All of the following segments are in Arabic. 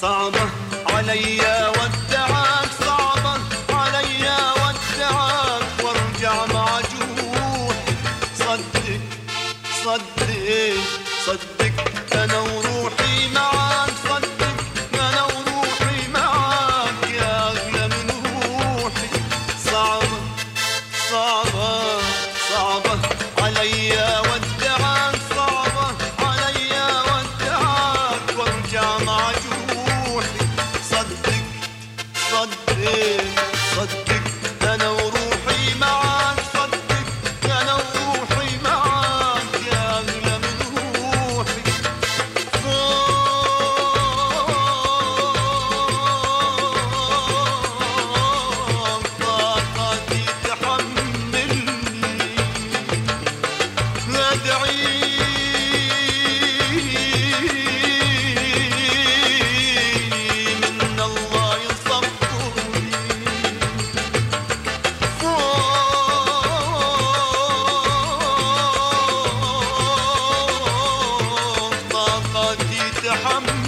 صعبة علي ودعك صعبة علي ودعك وارجع صدق صدق صدق أنا وروحي معاك. no I'm.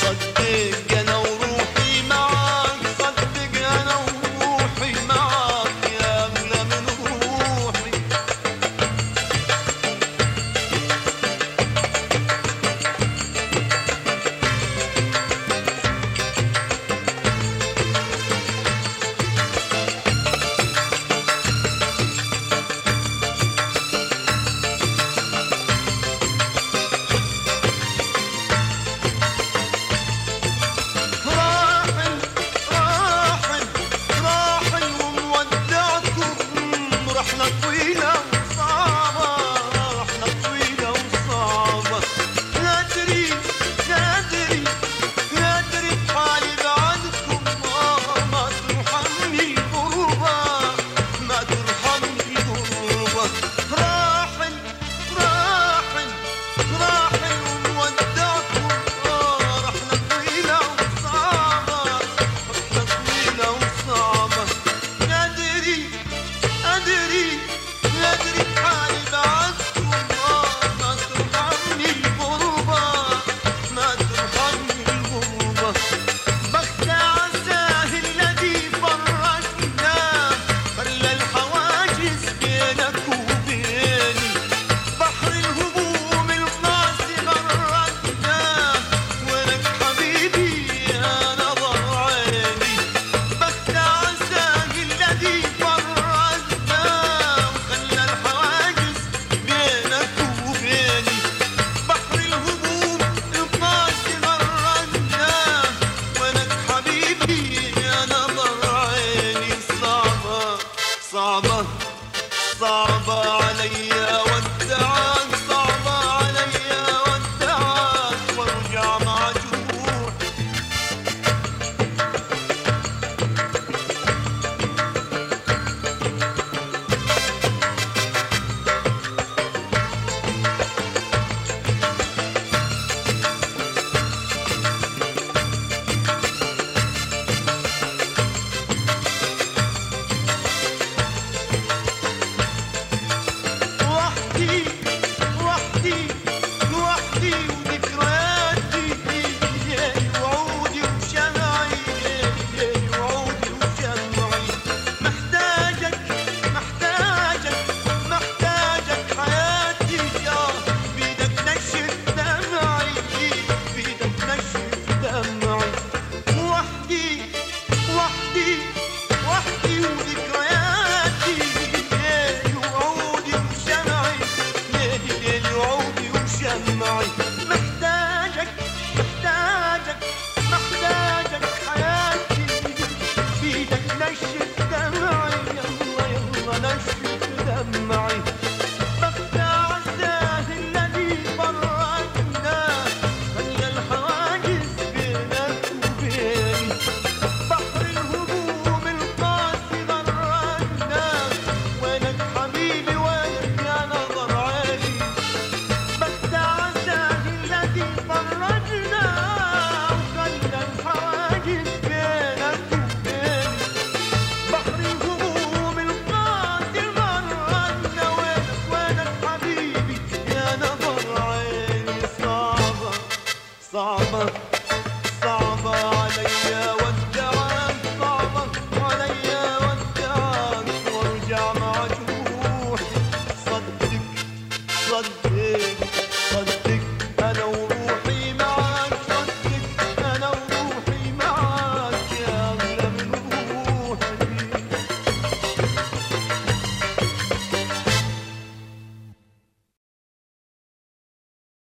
soltero. no fui, no. I